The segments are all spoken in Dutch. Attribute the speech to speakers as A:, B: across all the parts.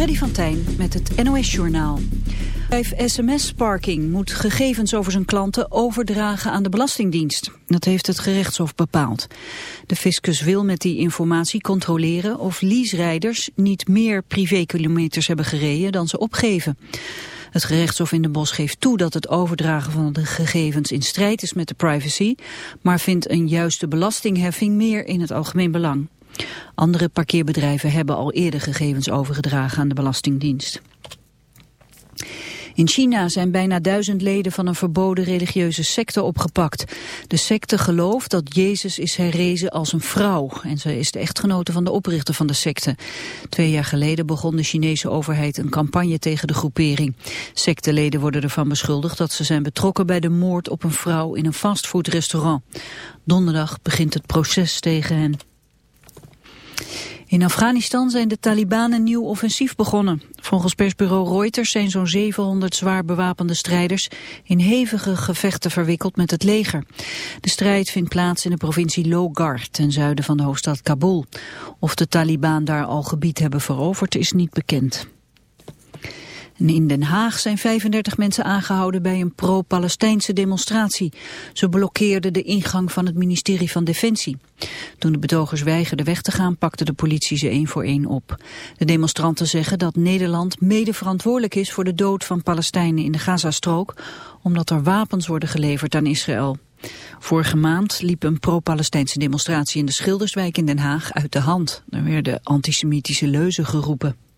A: Freddy van Tijn met het NOS-journaal. Bedrijf SMS Parking moet gegevens over zijn klanten overdragen aan de Belastingdienst. Dat heeft het gerechtshof bepaald. De fiscus wil met die informatie controleren of leaserijders niet meer privékilometers hebben gereden dan ze opgeven. Het gerechtshof in de Bos geeft toe dat het overdragen van de gegevens in strijd is met de privacy, maar vindt een juiste belastingheffing meer in het algemeen belang. Andere parkeerbedrijven hebben al eerder gegevens overgedragen aan de Belastingdienst. In China zijn bijna duizend leden van een verboden religieuze secte opgepakt. De secte gelooft dat Jezus is herrezen als een vrouw en zij is de echtgenote van de oprichter van de secte. Twee jaar geleden begon de Chinese overheid een campagne tegen de groepering. Secteleden worden ervan beschuldigd dat ze zijn betrokken bij de moord op een vrouw in een fastfoodrestaurant. Donderdag begint het proces tegen hen. In Afghanistan zijn de Taliban een nieuw offensief begonnen. Volgens persbureau Reuters zijn zo'n 700 zwaar bewapende strijders in hevige gevechten verwikkeld met het leger. De strijd vindt plaats in de provincie Logar, ten zuiden van de hoofdstad Kabul. Of de Taliban daar al gebied hebben veroverd is niet bekend in Den Haag zijn 35 mensen aangehouden bij een pro-Palestijnse demonstratie. Ze blokkeerden de ingang van het ministerie van Defensie. Toen de betogers weigerden weg te gaan, pakte de politie ze één voor één op. De demonstranten zeggen dat Nederland mede verantwoordelijk is voor de dood van Palestijnen in de Gazastrook, omdat er wapens worden geleverd aan Israël. Vorige maand liep een pro-Palestijnse demonstratie in de Schilderswijk in Den Haag uit de hand. Er werden antisemitische leuzen geroepen.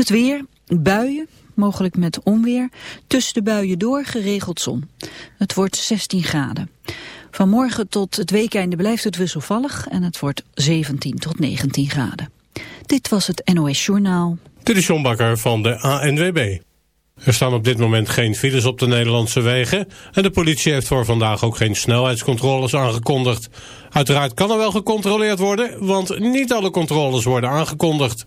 A: Het weer, buien, mogelijk met onweer. Tussen de buien door geregeld zon. Het wordt 16 graden. Vanmorgen tot het weekende blijft het wisselvallig en het wordt 17 tot 19 graden. Dit was het NOS Journaal.
B: Dit is John Bakker van de ANWB. Er staan op dit moment geen files op de Nederlandse wegen... en de politie heeft voor vandaag ook geen snelheidscontroles aangekondigd. Uiteraard kan er wel gecontroleerd worden, want niet alle controles worden aangekondigd.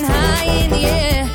C: high in the air,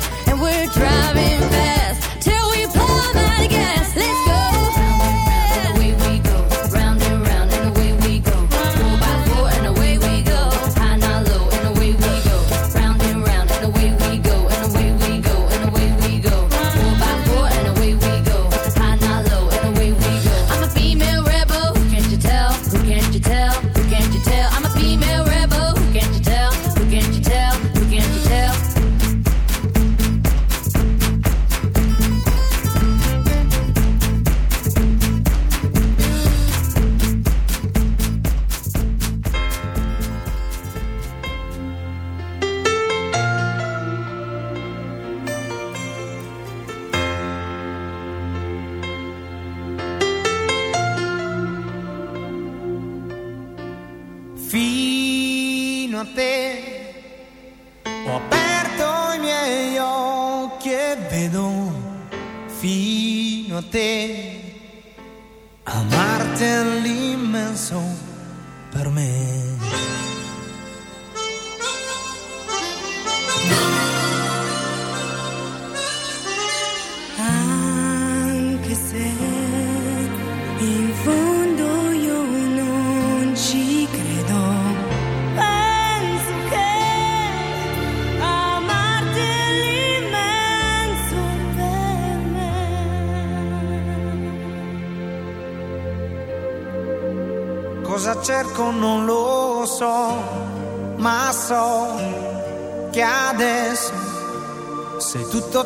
D: te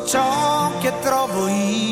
D: ciò che trovo io.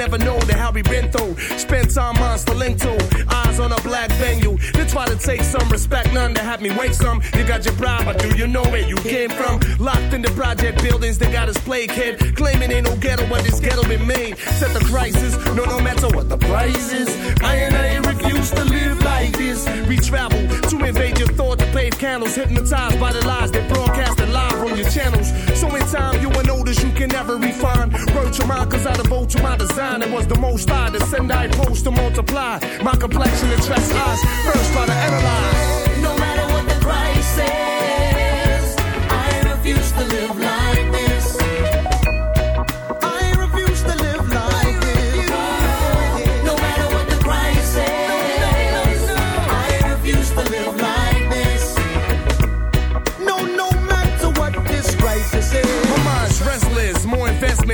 E: Never
F: know the hell we been through. Spent time on linked to. Eyes on a black venue. They try to take some respect, none to have me wait some. You got your bribe, but do you know where you came from? Locked in the project buildings, they got us play kid. Claiming ain't no ghetto, but this ghetto been made. Set the crisis, no, no matter what the price is. I and I refuse to live like this. We travel to invade your thought to pave candles. Hypnotized by the lies they broadcasted live on your channels. So in time, you will notice you can never refine. Wrote your mind, cause I devote to my design. It was the most I to send, I post to multiply. My complexion attracts eyes. First, try to analyze.
E: No matter what the price is, I refuse to live like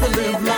G: To live like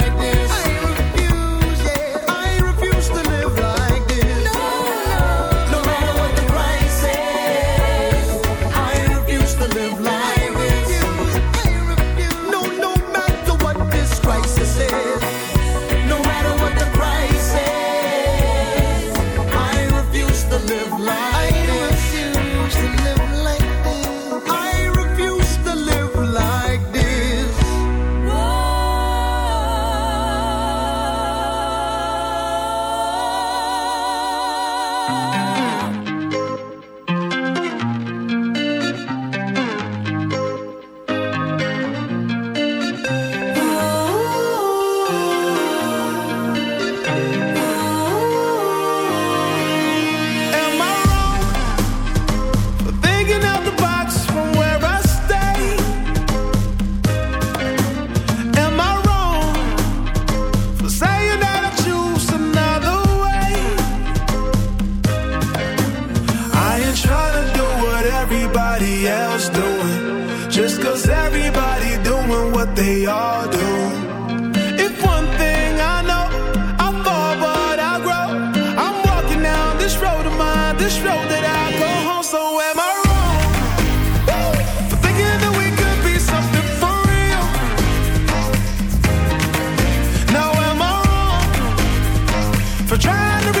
H: for trying to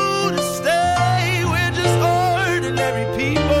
H: ordinary people.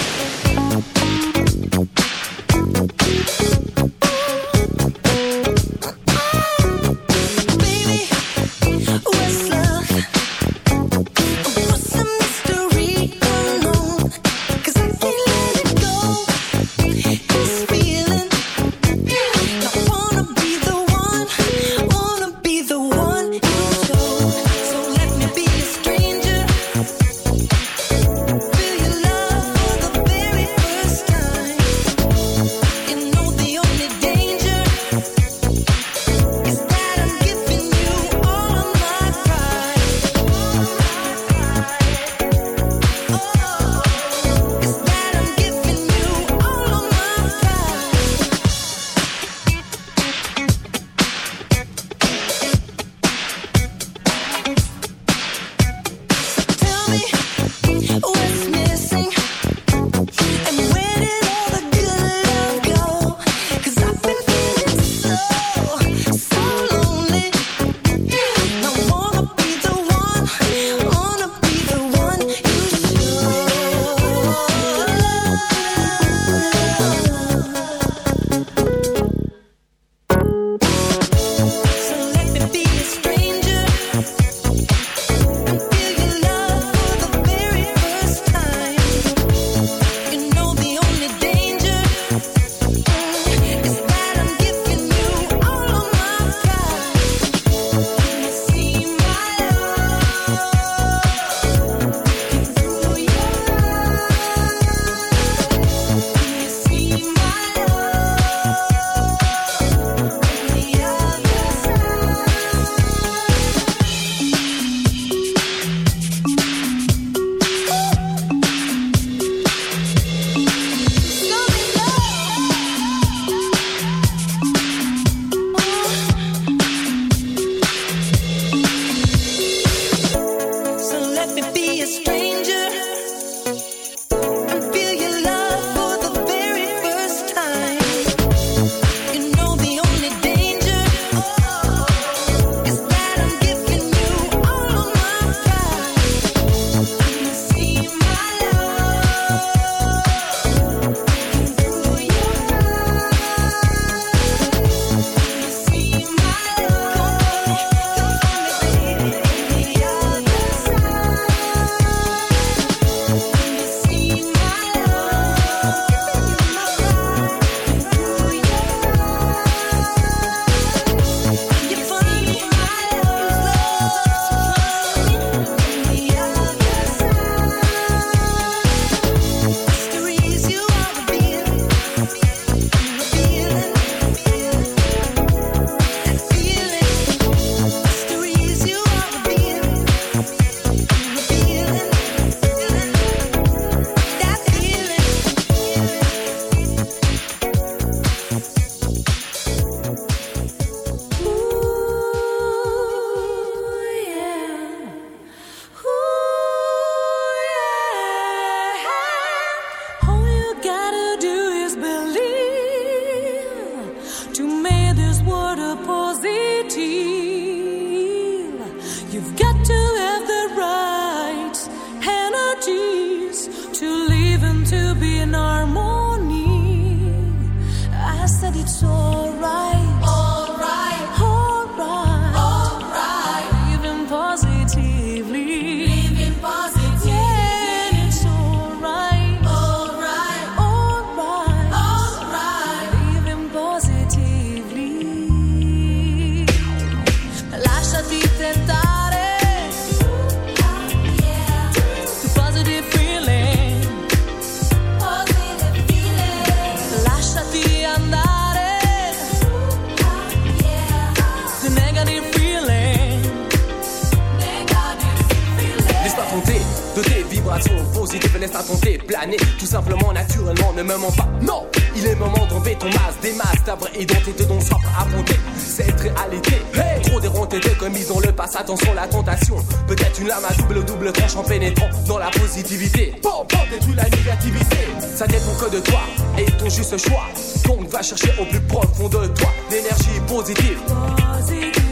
I: Chercher au plus profond de toi l'énergie positive.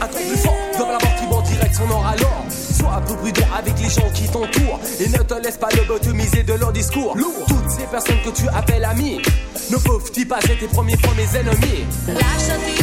I: Un truc plus fort dans la mort qui va en direction nord alors. Sois un peu prudent avec les gens qui t'entourent et ne te laisse pas lobotomiser de leur discours. Toutes ces personnes que tu appelles amis ne peuvent-ils pas être tes premiers fois mes ennemis?
J: Lasciati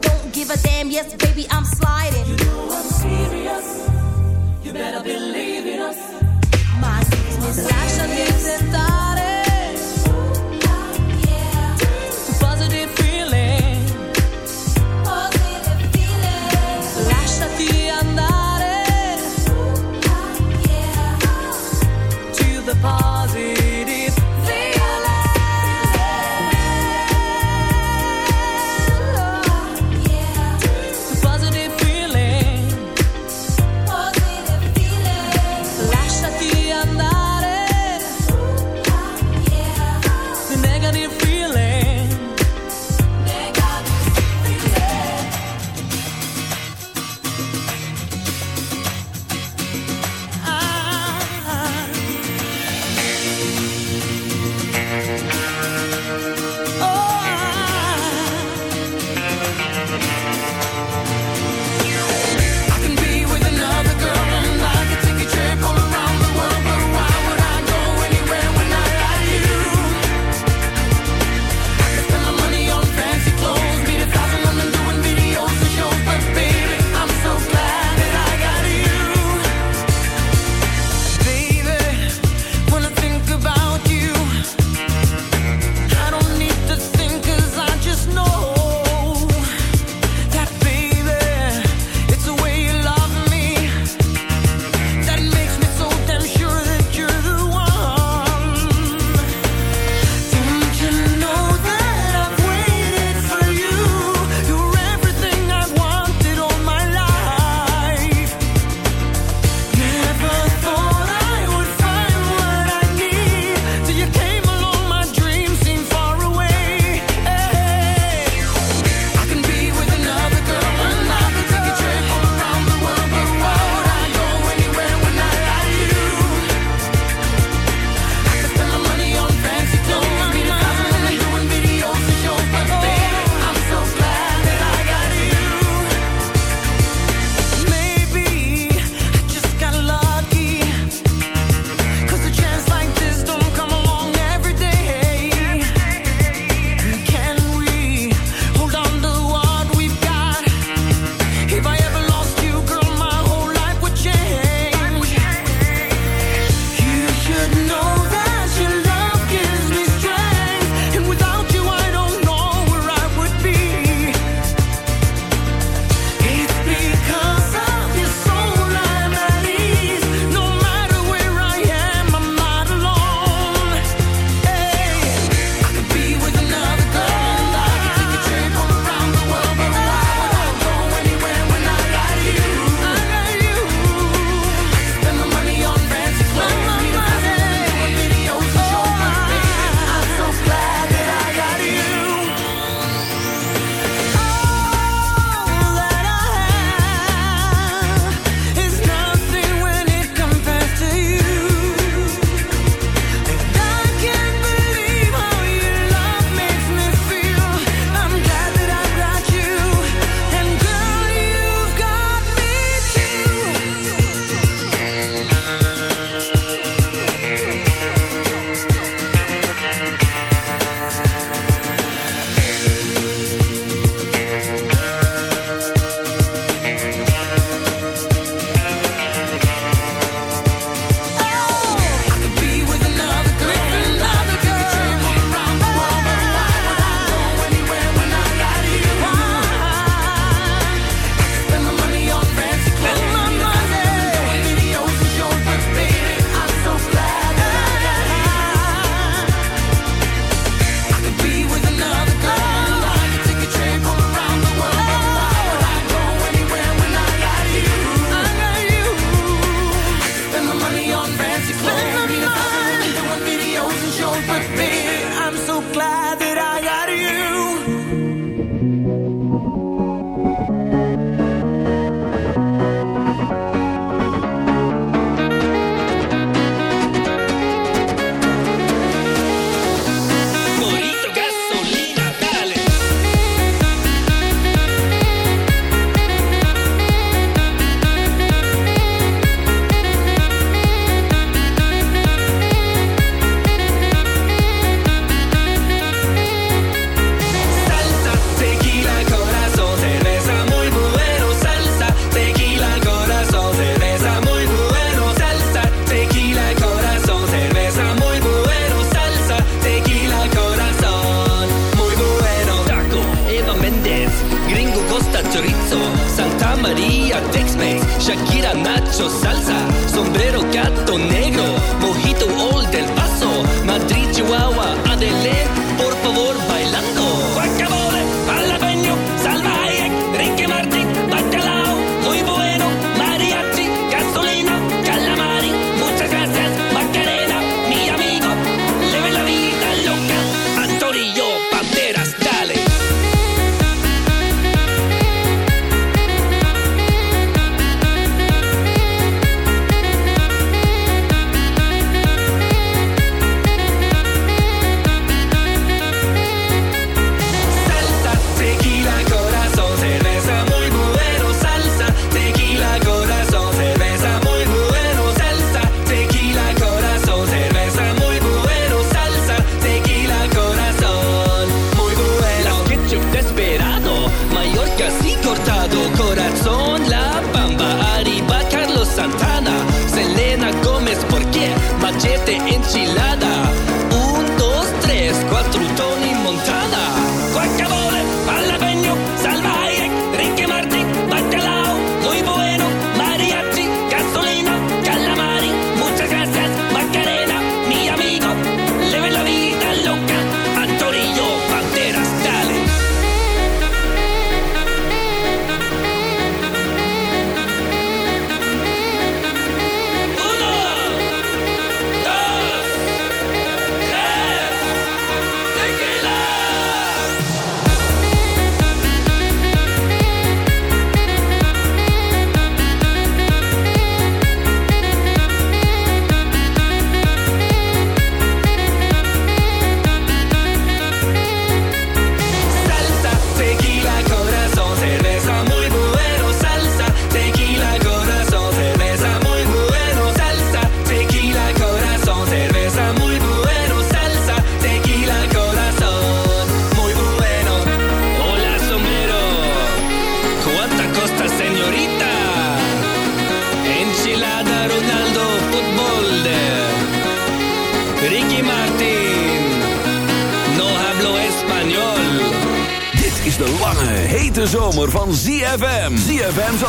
K: A damn, yes, baby, I'm sliding. You know I'm serious. You better believe in us. My business.
J: Lasciati tentare. Positive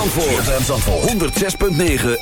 L: Zandvoort. ZFM Zandvoort. 106.9